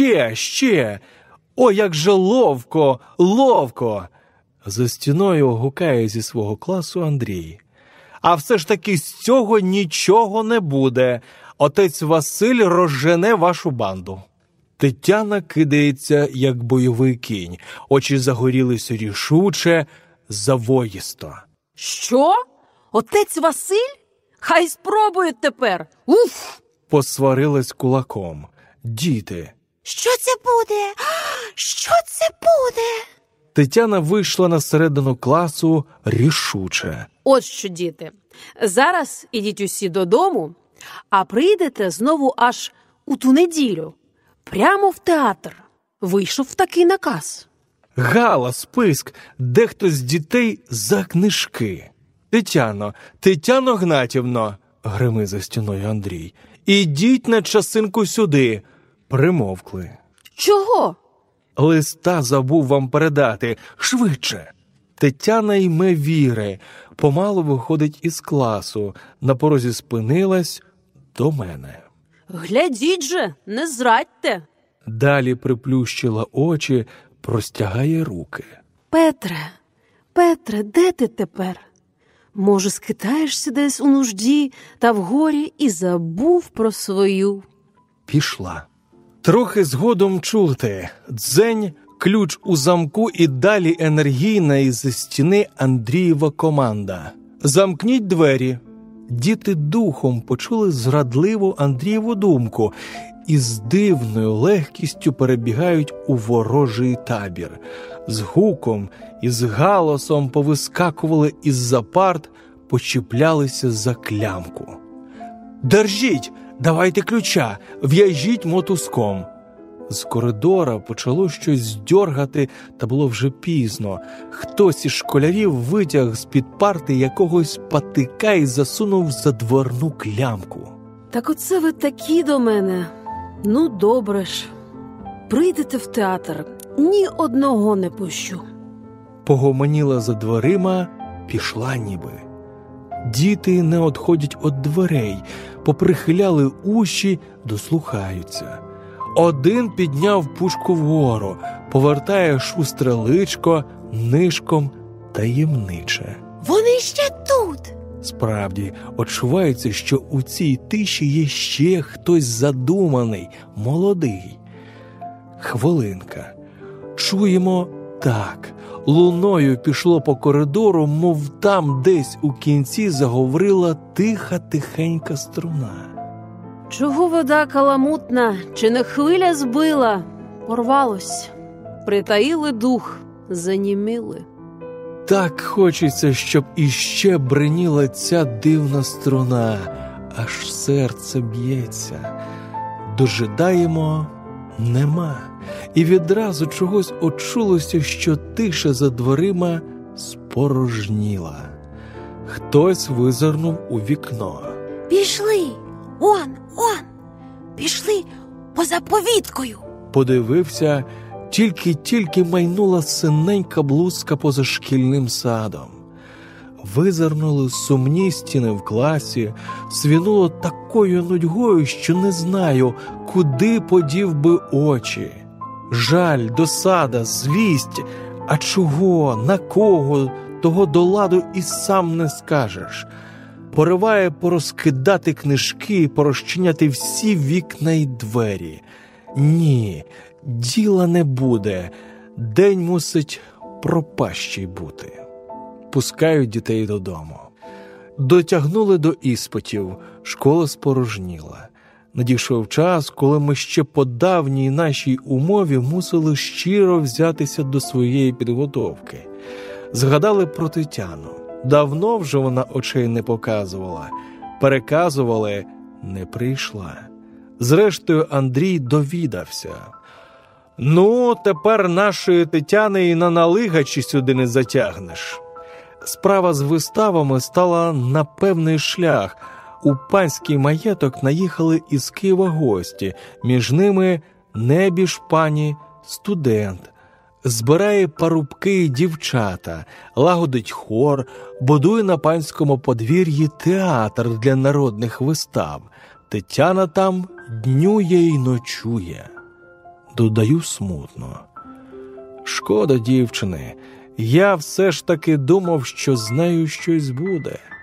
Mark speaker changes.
Speaker 1: Ще, ще. О, як же ловко, ловко. За стіною гукає зі свого класу Андрій. А все ж таки з цього нічого не буде. Отець Василь розжене вашу банду. Тетяна кидається, як бойовий кінь, очі загорілися рішуче, завоїсто.
Speaker 2: Що? Отець Василь? Хай спробують тепер. Уф!
Speaker 1: Посварилась кулаком. Діти.
Speaker 3: Що це буде? Що це буде?
Speaker 1: Тетяна вийшла на середину класу рішуче.
Speaker 2: От що, діти. Зараз ідіть усі додому, а прийдете знову аж у ту неділю, прямо в театр. Вийшов такий наказ.
Speaker 1: Гала, списк, дехто з дітей за книжки. Тетяно, Тетяно Гнатівно, грими за стіною Андрій. Ідіть на часинку сюди. Примовкли.
Speaker 2: Чого?
Speaker 1: Листа забув вам передати швидше. Тетяна йме віри, помалу виходить із класу, на порозі спинилась до мене.
Speaker 2: Глядіть же, не зрадьте.
Speaker 1: Далі приплющила очі, простягає руки.
Speaker 2: Петре, Петре, де ти тепер? Може, скитаєшся десь у нужді та в горі і забув про свою.
Speaker 1: Пішла. Трохи згодом чути дзень, ключ у замку і далі енергійна із стіни Андрієва команда. Замкніть двері. Діти духом почули зрадливу Андрієву думку і з дивною легкістю перебігають у ворожий табір. З гуком і з галасом повискакували із за парт, почіплялися за клямку. Держіть, давайте ключа, в'яжіть мотузком. З коридора почало щось дьоргати, та було вже пізно. Хтось із школярів витяг з-під парти якогось патика і засунув за дверну клямку.
Speaker 2: Так оце ви такі до мене. Ну, добре ж. Прийдете в театр, ні одного не пущу.
Speaker 1: Погомоніла за дверима, пішла ніби. Діти не одходять від дверей, поприхиляли уші, дослухаються. Один підняв пушку вгору, повертає шустре личко, нишком таємниче.
Speaker 3: Вони ще тут.
Speaker 1: Справді, очувається, що у цій тиші є ще хтось задуманий, молодий. Хвилинка. Чуємо так. Луною пішло по коридору, мов там десь у кінці заговорила тиха тихенька струна.
Speaker 2: Чого вода каламутна, чи не хвиля збила? Порвалось, притаїли дух, заніміли.
Speaker 1: Так хочеться, щоб іще бриніла ця дивна струна, аж серце б'ється. Дожидаємо нема, і відразу чогось очулося, що тиша за дверима спорожніла. Хтось визирнув у вікно.
Speaker 3: Пішли. Он, он. Пішли поза повіткою.
Speaker 1: Подивився, тільки-тільки майнула синенька блузка поза шкільним садом. Визирнули сумні стіни в класі, свінуло такою нудьгою, що не знаю, куди подів би очі. Жаль, досада, злість, а чого, на кого, того до ладу і сам не скажеш. Пориває порозкидати книжки, порозчиняти всі вікна й двері. Ні, діла не буде, день мусить пропащий бути. Пускають дітей додому. Дотягнули до іспитів, школа спорожніла. Надійшов час, коли ми ще по давній нашій умові мусили щиро взятися до своєї підготовки. Згадали про Тетяну. Давно вже вона очей не показувала, переказували, не прийшла. Зрештою, Андрій довідався. Ну, тепер нашої Тетяни і на налигачі сюди не затягнеш. Справа з виставами стала на певний шлях. У панський маєток наїхали із Києва гості, між ними небіж пані студент. Збирає парубки дівчата, лагодить хор, будує на панському подвір'ї театр для народних вистав. Тетяна там днює й ночує. додаю смутно. Шкода, дівчини, я все ж таки думав, що з нею щось буде.